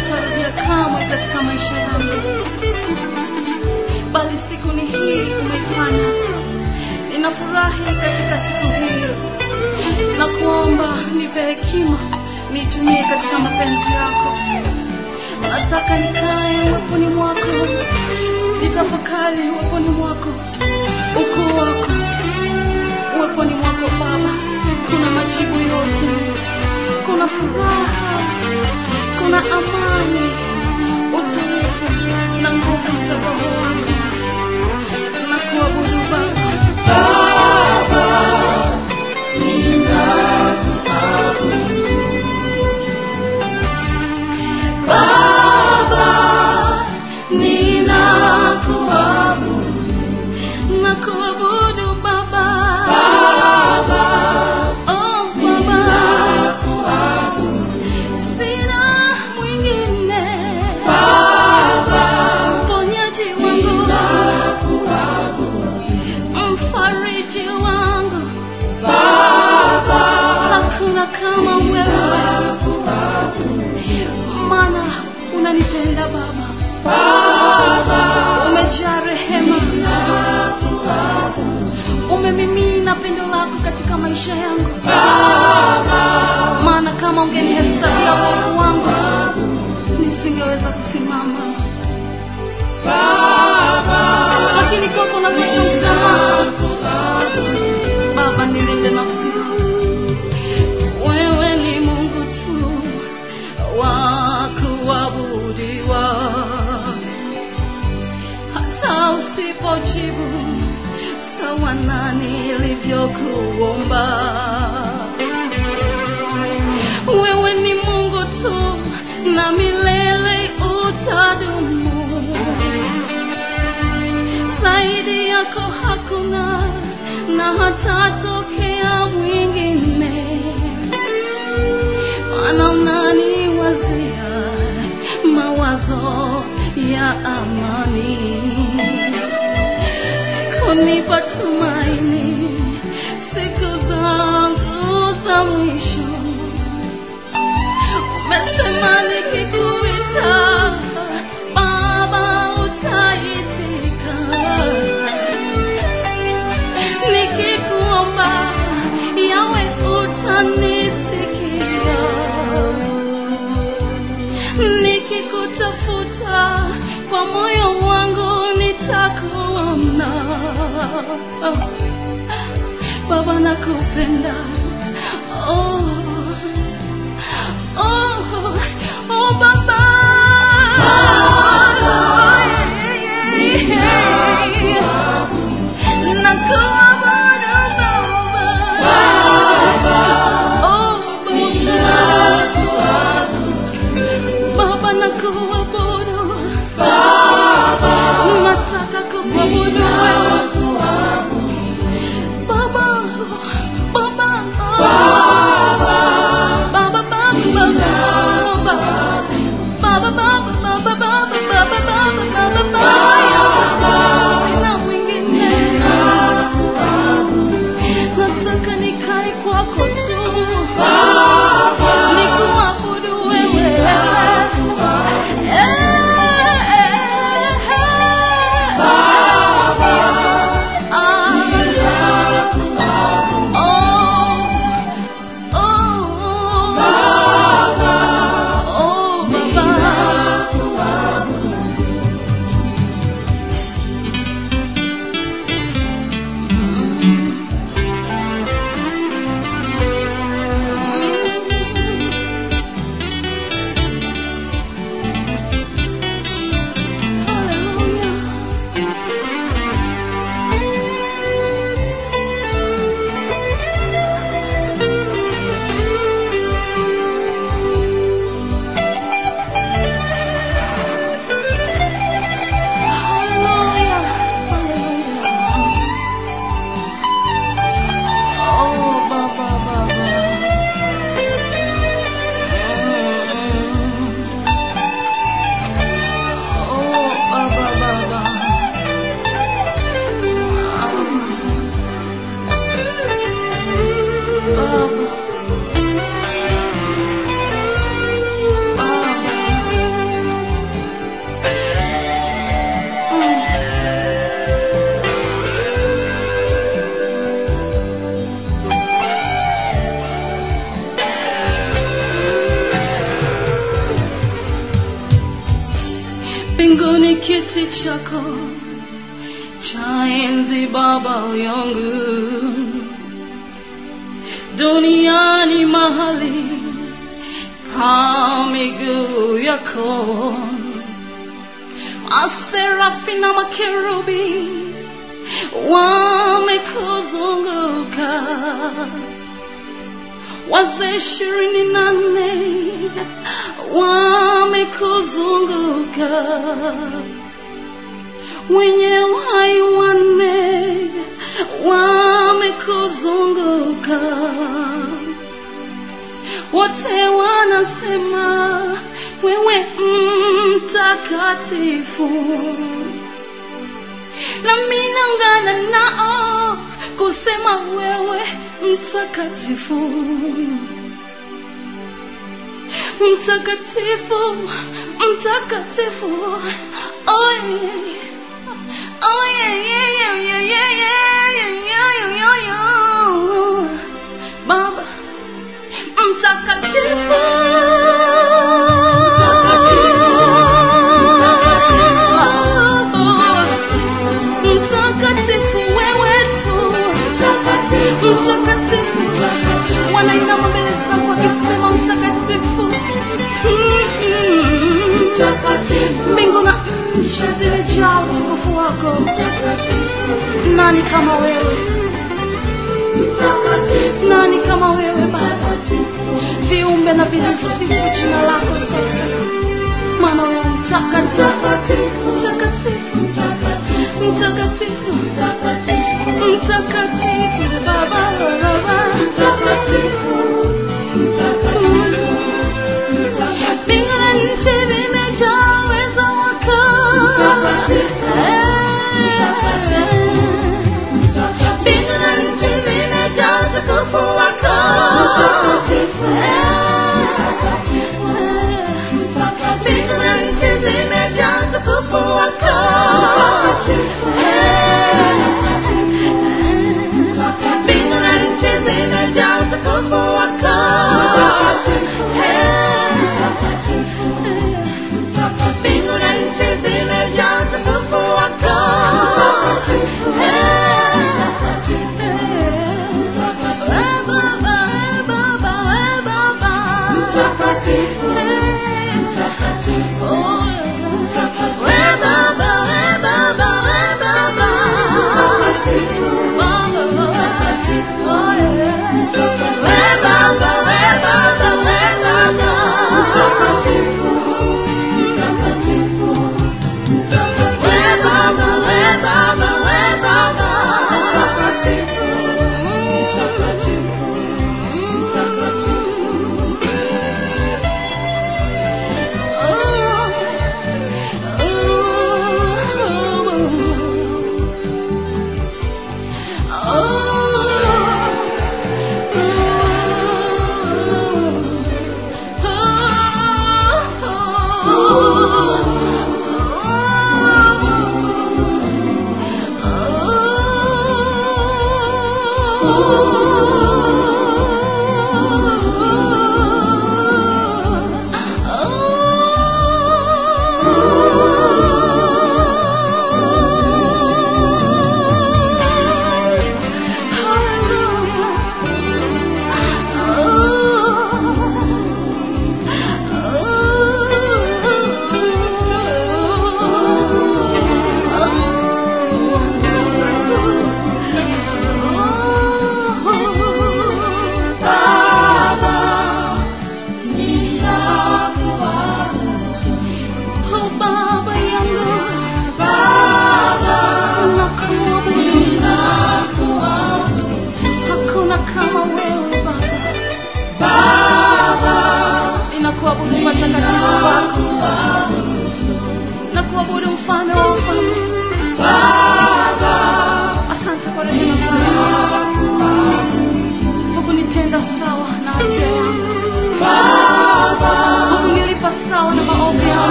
nitarudia kamwe katika maisha yangu. Bali siku ni hii umefanya ninafurahi katika siku hii. Na kuomba nipe hekima nitumie katika mapenzi yako. Nataka nikae uweponi mwako. Nitafakari uweponi mwako. Ukuu wako. Uweponi mwako baba. Kuna majibu yote. Kuna furaha. Kuna amani. spoken his opened. çakar Çayenzi baba yangın Dünyani mahalle Pamigu yakon Aserafina makerubi Wamekuzunguka Wazee ishirini na nne Wamekuzunguka wenye uhai wanne wamekuzunguka, wote wanasema wewe mtakatifu, nami naungana nao kusema wewe mtakatifu, mtakatifu, mtakatifu, oh, yeah. Mama, I'm so confused. nunca